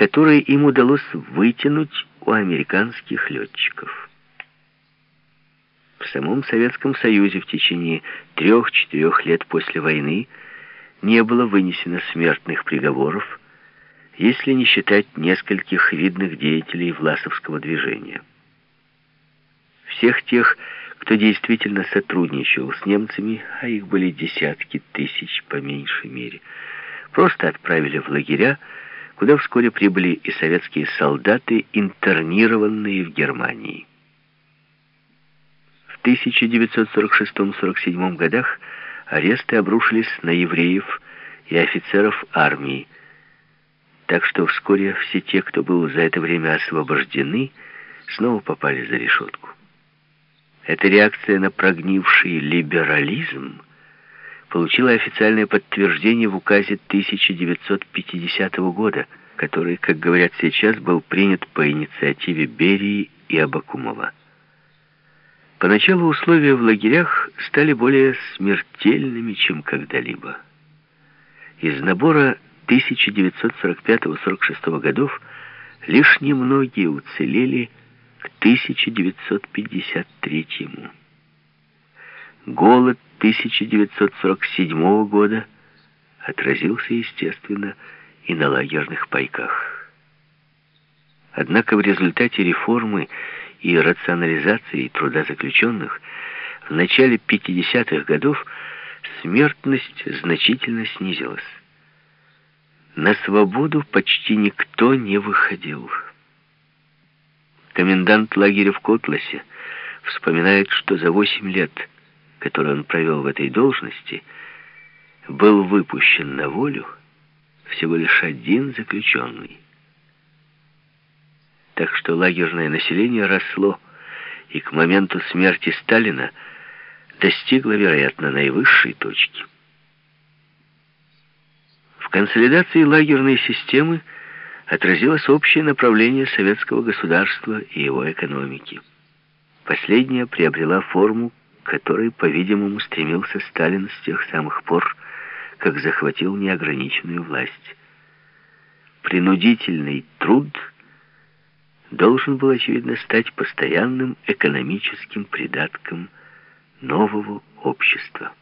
которые им удалось вытянуть у американских летчиков. В самом Советском Союзе в течение трех-четырех лет после войны не было вынесено смертных приговоров, если не считать нескольких видных деятелей власовского движения. Всех тех, кто действительно сотрудничал с немцами, а их были десятки тысяч по меньшей мере, просто отправили в лагеря, куда вскоре прибыли и советские солдаты, интернированные в Германии. В 1946-47 годах аресты обрушились на евреев и офицеров армии, так что вскоре все те, кто был за это время освобождены, снова попали за решетку. Эта реакция на прогнивший либерализм получила официальное подтверждение в указе 1950 года, который, как говорят сейчас, был принят по инициативе Берии и Абакумова. Поначалу условия в лагерях стали более смертельными, чем когда-либо. Из набора 1945-46 годов лишь немногие уцелели к 1953 -му. Голод 1947 года отразился, естественно, и на лагерных пайках. Однако в результате реформы и рационализации труда заключенных в начале 50-х годов смертность значительно снизилась. На свободу почти никто не выходил. Комендант лагеря в Котласе вспоминает, что за 8 лет, которые он провел в этой должности, был выпущен на волю всего лишь один заключенный так что лагерное население росло, и к моменту смерти Сталина достигло, вероятно, наивысшей точки. В консолидации лагерной системы отразилось общее направление советского государства и его экономики. Последняя приобрела форму, которой, по-видимому, стремился Сталин с тех самых пор, как захватил неограниченную власть. Принудительный труд – должен был, очевидно, стать постоянным экономическим придатком нового общества.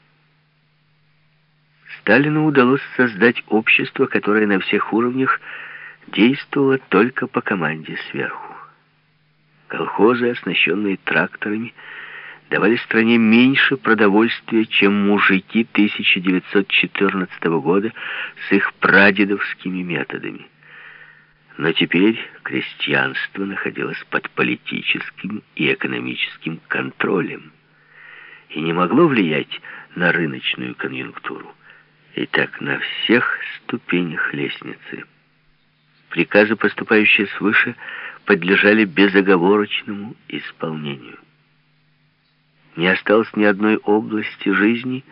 Сталину удалось создать общество, которое на всех уровнях действовало только по команде сверху. Колхозы, оснащенные тракторами, давали стране меньше продовольствия, чем мужики 1914 года с их прадедовскими методами. Но теперь крестьянство находилось под политическим и экономическим контролем и не могло влиять на рыночную конъюнктуру. И так на всех ступенях лестницы. Приказы, поступающие свыше, подлежали безоговорочному исполнению. Не осталось ни одной области жизни,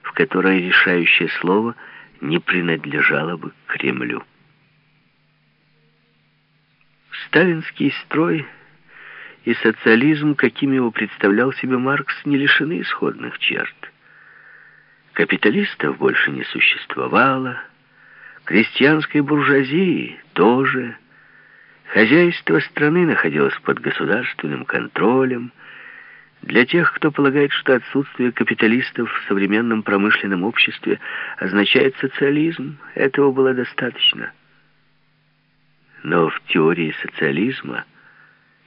в которой решающее слово не принадлежало бы Кремлю. Сталинский строй и социализм, каким его представлял себе Маркс, не лишены исходных черт. Капиталистов больше не существовало, крестьянской буржуазии тоже. Хозяйство страны находилось под государственным контролем. Для тех, кто полагает, что отсутствие капиталистов в современном промышленном обществе означает социализм, этого было достаточно – но в теории социализма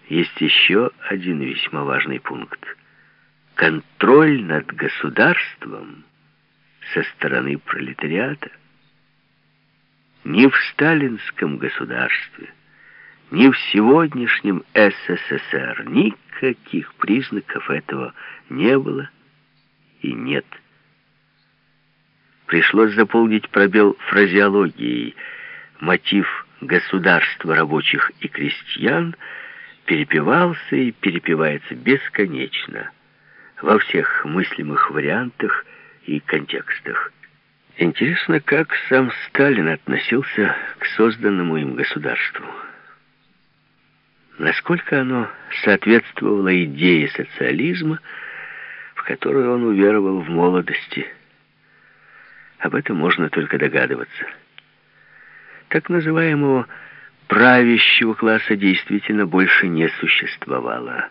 есть еще один весьма важный пункт. Контроль над государством со стороны пролетариата. Ни в сталинском государстве, ни в сегодняшнем СССР никаких признаков этого не было и нет. Пришлось заполнить пробел фразеологией. Мотив государства рабочих и крестьян перепевался и перепевается бесконечно во всех мыслимых вариантах и контекстах. Интересно, как сам Сталин относился к созданному им государству. Насколько оно соответствовало идее социализма, в которую он уверовал в молодости. Об этом можно только догадываться так называемого правящего класса действительно больше не существовало.